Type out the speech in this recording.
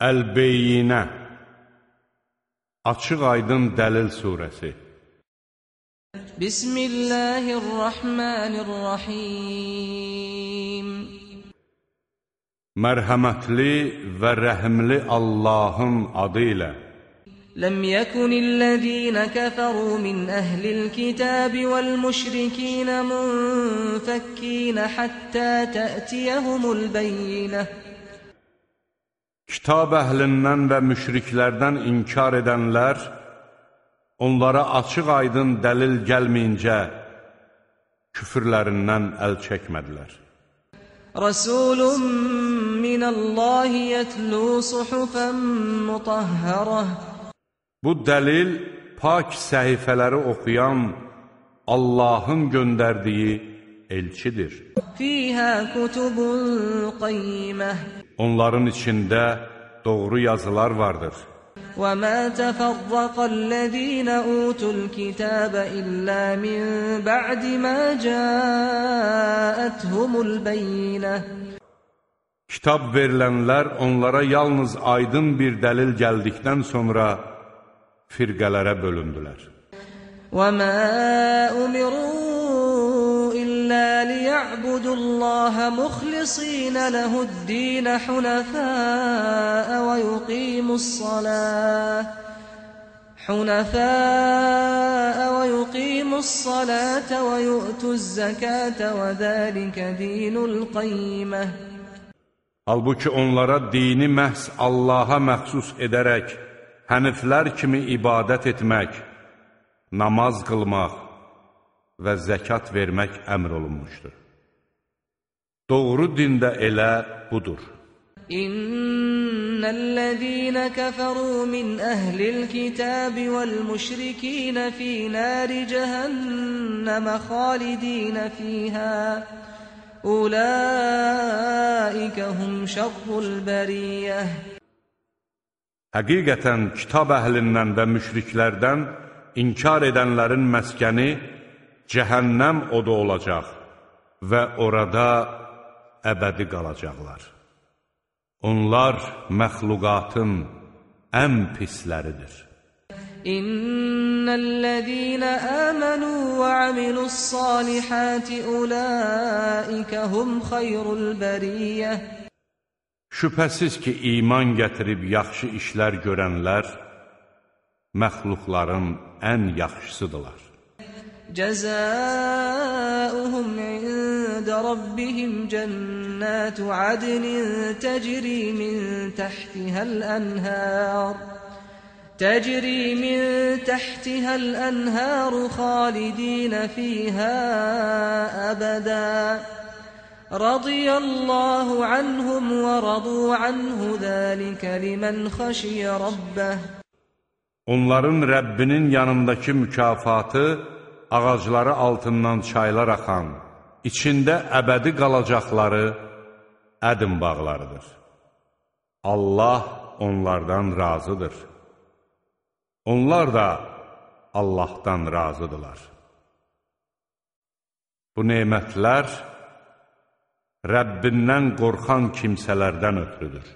Əl-Beyyinə Açıq aydın dəlil surəsi Bismillahirrahmanirrahim Mərhəmətli və rəhimli Allahın adı ilə لم يكن الذين كفروا من أهل الكتاب والمشركين منفكين حتى تأتيهم البينة Kitab əhlindən və müşriklərdən inkar edənlər, onlara açıq aydın dəlil gəlməyincə küfürlərindən əl çəkmədilər. Rasulun minallahi yetlu suhufan mutahharah Bu dəlil pak səhifələri oxuyan Allahın göndərdiyi elçidir. Fiyhə kutubun qayyimah Onların içində doğru yazılar vardır. وَمَا تَفَرَّقَ الَّذِينَ أُوتُوا الْكِتَابَ إِلَّا مِنْ بَعْدِ مَا جَاءَتْهُمُ الْبَيِّنَةُ Kitab verilənlər onlara yalnız aydın bir dəlil gəldikdən sonra firqələrə bölündülər. وَمَا أُمِرُوا إِلَّا لِيَعْبُدُوا اللَّهَ مُخْلِصِينَ لَهُ الدِّينَ حُنَفَاءَ وَيُقِيمُوا الصَّلَاةَ. حُنَفَاءَ وَيُقِيمُوا الصَّلَاةَ وَيُؤْتُوا الزَّكَاةَ وَذَلِكَ دِينُ الْقَيِّمَةِ. Halbuki onlara dini məhz Allaha məxsus edərək həniflər kimi ibadət etmək, namaz qılmaq və zəkat vermək əmr olunmuşdur. Doğru dində elə budur. İnnellezîne keferû min ehlil kitâbi vel müşrikîne fî nâri cehenneme khâlidîne fîhâ Ulaike hum şerrul beriyyeh Həqiqətən kitab əhlindən və müşriklərdən inkar edənlərin məskəni cəhənnəm odu olacaq və orada əbədi qalacaqlar. Onlar məxluqatın ən pisləridir. İnnellezîne âmenû və amiluss-sâlihâti ulâike hum xayrul beriyyeh Şübhəsiz ki, iman gətirib yaxşı işlər görənlər məxluqların ən yaxşısıdırlar. جزاؤهم عند ربهم جنات عدن تجري من تحتها الأنهار تجري من تحتها الأنهار خالدين فيها أبدا رضي الله عنهم ورضوا عنه ذلك لمن خشي ربه. Onların Rəbbinin yanındakı mükafatı ağacları altından çaylar axan, içində əbədi qalacaqları ədin bağlarıdır. Allah onlardan razıdır. Onlar da Allahdan razıdırlar. Bu nemətlər Rəbbindən qorxan kimsələrdən ötürüdür.